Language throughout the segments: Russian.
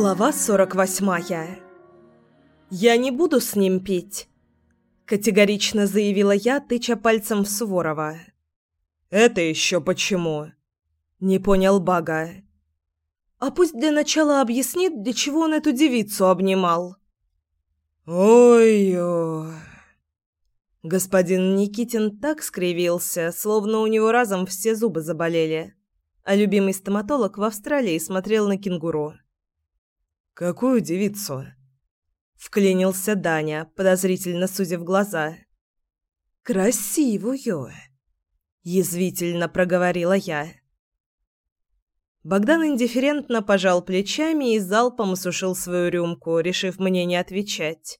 Глава 48. «Я не буду с ним пить», – категорично заявила я, тыча пальцем в Суворова. «Это еще почему?» – не понял Бага. «А пусть для начала объяснит, для чего он эту девицу обнимал». «Ой-ой...» Господин Никитин так скривился, словно у него разом все зубы заболели, а любимый стоматолог в Австралии смотрел на кенгуру. «Какую девицу?» Вклинился Даня, подозрительно сузив глаза. «Красивую!» Язвительно проговорила я. Богдан индифферентно пожал плечами и залпом осушил свою рюмку, решив мне не отвечать.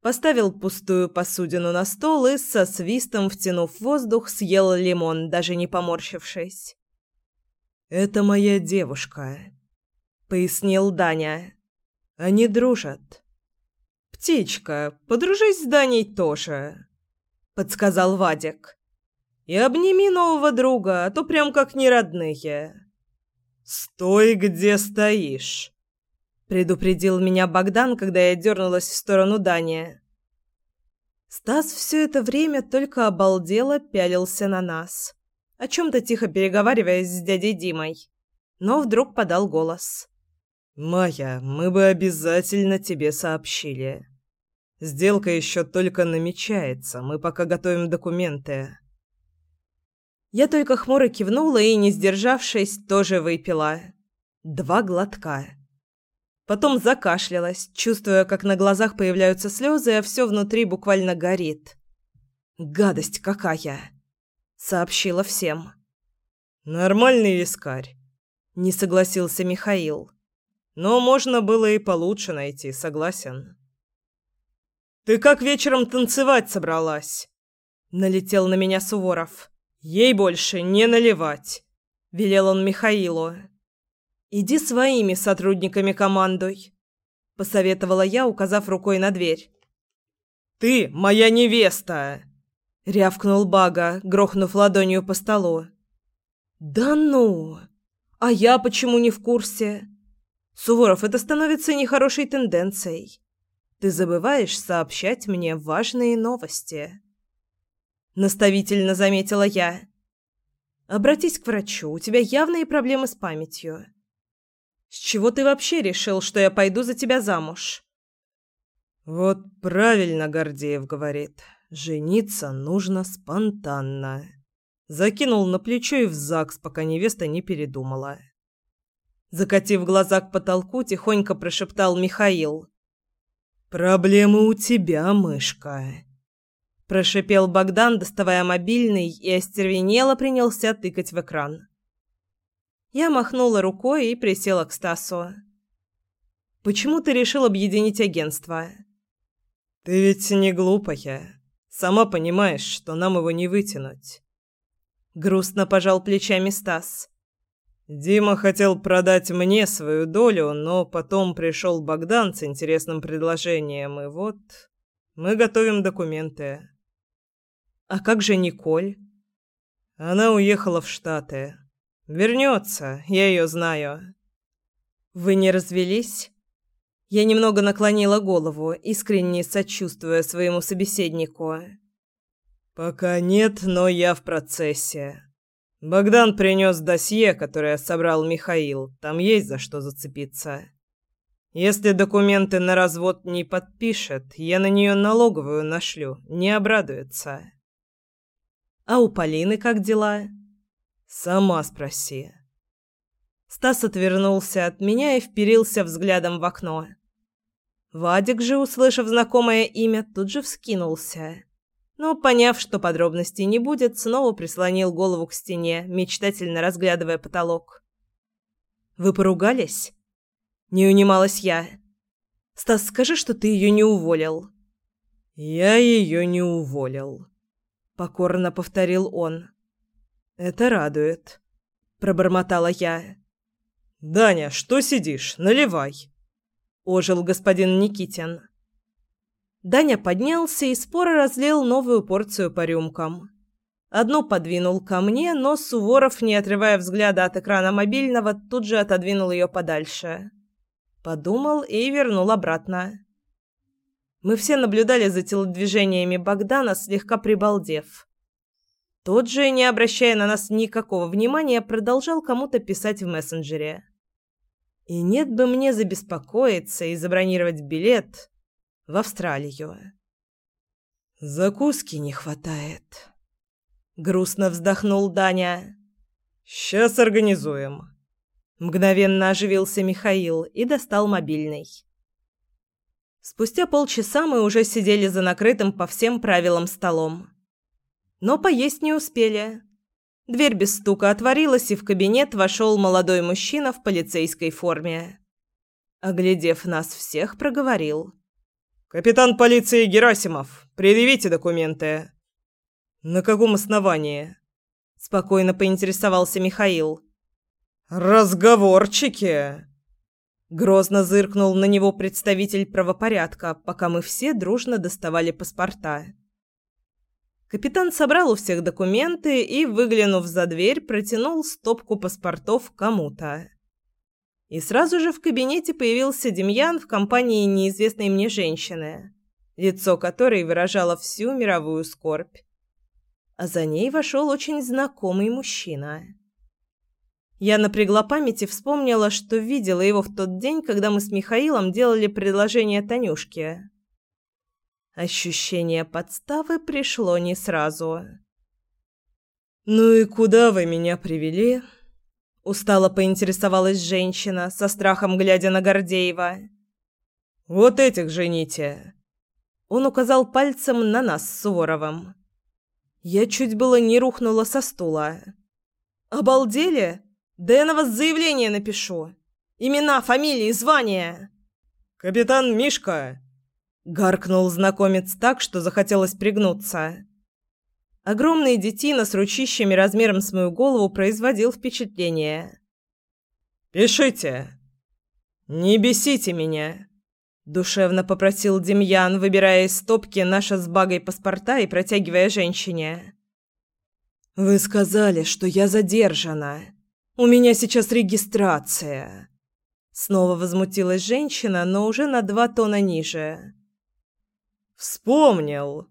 Поставил пустую посудину на стол и со свистом, втянув воздух, съел лимон, даже не поморщившись. «Это моя девушка», пояснил Даня. Они дружат. Птичка, подружись с Даней тоже, подсказал Вадик. И обними нового друга, а то прям как неродные. Стой, где стоишь, предупредил меня Богдан, когда я дернулась в сторону Дани. Стас все это время только обалдело пялился на нас, о чем то тихо переговариваясь с дядей Димой, но вдруг подал голос. «Майя, мы бы обязательно тебе сообщили. Сделка еще только намечается, мы пока готовим документы». Я только хмуро кивнула и, не сдержавшись, тоже выпила. Два глотка. Потом закашлялась, чувствуя, как на глазах появляются слезы, а все внутри буквально горит. «Гадость какая!» — сообщила всем. «Нормальный вискарь», — не согласился Михаил. Но можно было и получше найти, согласен. «Ты как вечером танцевать собралась?» Налетел на меня Суворов. «Ей больше не наливать», — велел он Михаилу. «Иди своими сотрудниками командуй», — посоветовала я, указав рукой на дверь. «Ты моя невеста!» — рявкнул Бага, грохнув ладонью по столу. «Да ну! А я почему не в курсе?» Суворов, это становится нехорошей тенденцией. Ты забываешь сообщать мне важные новости. Наставительно заметила я. Обратись к врачу, у тебя явные проблемы с памятью. С чего ты вообще решил, что я пойду за тебя замуж? Вот правильно Гордеев говорит. Жениться нужно спонтанно. Закинул на плечо и в ЗАГС, пока невеста не передумала. Закатив глаза к потолку, тихонько прошептал Михаил. «Проблемы у тебя, мышка», – прошипел Богдан, доставая мобильный, и остервенело принялся тыкать в экран. Я махнула рукой и присела к Стасу. «Почему ты решил объединить агентство?» «Ты ведь не глупая. Сама понимаешь, что нам его не вытянуть». Грустно пожал плечами Стас. Дима хотел продать мне свою долю, но потом пришел Богдан с интересным предложением, и вот мы готовим документы. А как же Николь? Она уехала в Штаты. Вернется, я ее знаю. Вы не развелись? Я немного наклонила голову, искренне сочувствуя своему собеседнику. Пока нет, но я в процессе. Богдан принес досье, которое собрал Михаил. Там есть за что зацепиться. Если документы на развод не подпишет, я на нее налоговую нашлю, не обрадуется. А у Полины как дела? Сама спроси. Стас отвернулся от меня и вперился взглядом в окно. Вадик же, услышав знакомое имя, тут же вскинулся но, поняв, что подробностей не будет, снова прислонил голову к стене, мечтательно разглядывая потолок. «Вы поругались?» Не унималась я. «Стас, скажи, что ты ее не уволил». «Я ее не уволил», — покорно повторил он. «Это радует», — пробормотала я. «Даня, что сидишь? Наливай!» — ожил господин Никитин. Даня поднялся и споро разлил новую порцию по рюмкам. Одну подвинул ко мне, но Суворов, не отрывая взгляда от экрана мобильного, тут же отодвинул ее подальше. Подумал и вернул обратно. Мы все наблюдали за телодвижениями Богдана, слегка прибалдев. Тот же, не обращая на нас никакого внимания, продолжал кому-то писать в мессенджере. И нет бы мне забеспокоиться и забронировать билет в Австралию. Закуски не хватает. Грустно вздохнул Даня. Сейчас организуем. Мгновенно оживился Михаил и достал мобильный. Спустя полчаса мы уже сидели за накрытым по всем правилам столом. Но поесть не успели. Дверь без стука отворилась, и в кабинет вошел молодой мужчина в полицейской форме. Оглядев нас всех, проговорил. «Капитан полиции Герасимов, предъявите документы». «На каком основании?» Спокойно поинтересовался Михаил. «Разговорчики!» Грозно зыркнул на него представитель правопорядка, пока мы все дружно доставали паспорта. Капитан собрал у всех документы и, выглянув за дверь, протянул стопку паспортов кому-то. И сразу же в кабинете появился Демьян в компании неизвестной мне женщины, лицо которой выражало всю мировую скорбь. А за ней вошел очень знакомый мужчина. Я напрягла память и вспомнила, что видела его в тот день, когда мы с Михаилом делали предложение Танюшке. Ощущение подставы пришло не сразу. «Ну и куда вы меня привели?» Устало поинтересовалась женщина, со страхом глядя на Гордеева. «Вот этих жените!» Он указал пальцем на нас с Суворовым. Я чуть было не рухнула со стула. «Обалдели?» Да я на вас заявление напишу. Имена, фамилии, звания. Капитан Мишка, гаркнул знакомец так, что захотелось пригнуться. Огромный детина с ручищами размером с мою голову производил впечатление. «Пишите!» «Не бесите меня!» Душевно попросил Демьян, выбирая из стопки наши с багой паспорта и протягивая женщине. «Вы сказали, что я задержана!» У меня сейчас регистрация. Снова возмутилась женщина, но уже на два тона ниже. Вспомнил.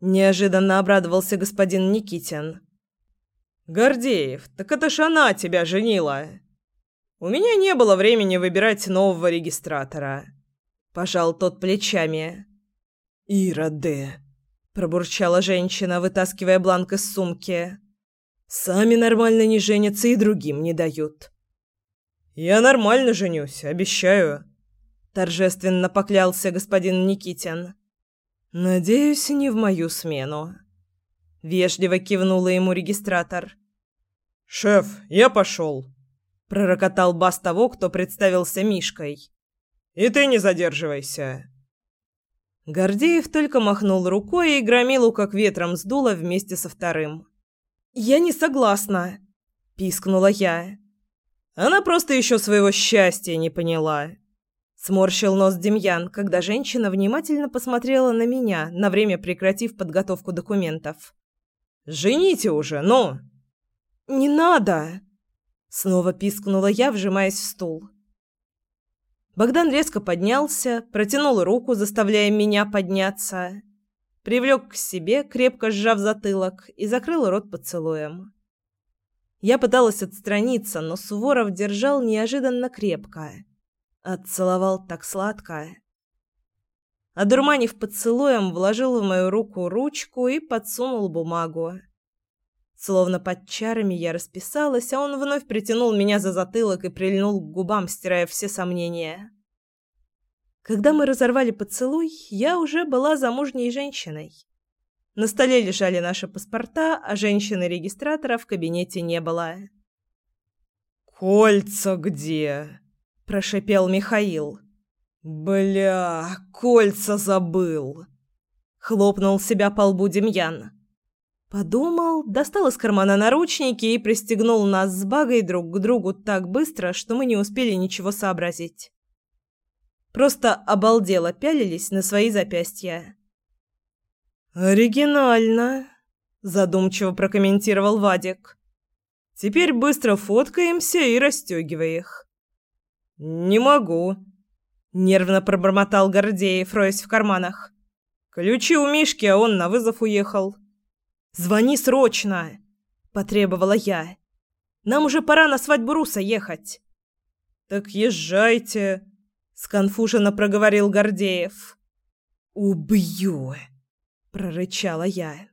Неожиданно обрадовался господин Никитин. Гордеев, так это ж она тебя женила. У меня не было времени выбирать нового регистратора. Пожал тот плечами. Ироды, пробурчала женщина, вытаскивая бланк из сумки. Сами нормально не женятся и другим не дают. Я нормально женюсь, обещаю, торжественно поклялся господин Никитин. Надеюсь, не в мою смену. Вежливо кивнула ему регистратор. Шеф, я пошел, пророкотал бас того, кто представился Мишкой. И ты не задерживайся. Гордеев только махнул рукой, и громилу как ветром сдуло вместе со вторым. «Я не согласна», – пискнула я. Она просто еще своего счастья не поняла. Сморщил нос Демьян, когда женщина внимательно посмотрела на меня, на время прекратив подготовку документов. «Жените уже, ну!» «Не надо!» Снова пискнула я, вжимаясь в стул. Богдан резко поднялся, протянул руку, заставляя меня подняться привлек к себе, крепко сжав затылок, и закрыл рот поцелуем. Я пыталась отстраниться, но Суворов держал неожиданно крепко. Отцеловал так сладко. Одурманив поцелуем, вложил в мою руку ручку и подсунул бумагу. Словно под чарами я расписалась, а он вновь притянул меня за затылок и прильнул к губам, стирая все сомнения. Когда мы разорвали поцелуй, я уже была замужней женщиной. На столе лежали наши паспорта, а женщины-регистратора в кабинете не было. «Кольца где?» – прошипел Михаил. «Бля, кольца забыл!» Хлопнул себя по лбу Демьян. Подумал, достал из кармана наручники и пристегнул нас с багой друг к другу так быстро, что мы не успели ничего сообразить. Просто обалдело пялились на свои запястья. «Оригинально», – задумчиво прокомментировал Вадик. «Теперь быстро фоткаемся и расстегивай их». «Не могу», Нервно пробормотал Гордеев, роясь в карманах. «Ключи у Мишки, а он на вызов уехал». «Звони срочно!» – потребовала я. «Нам уже пора на свадьбу Руса ехать». «Так езжайте», – сконфуженно проговорил Гордеев. «Убью!» – прорычала я.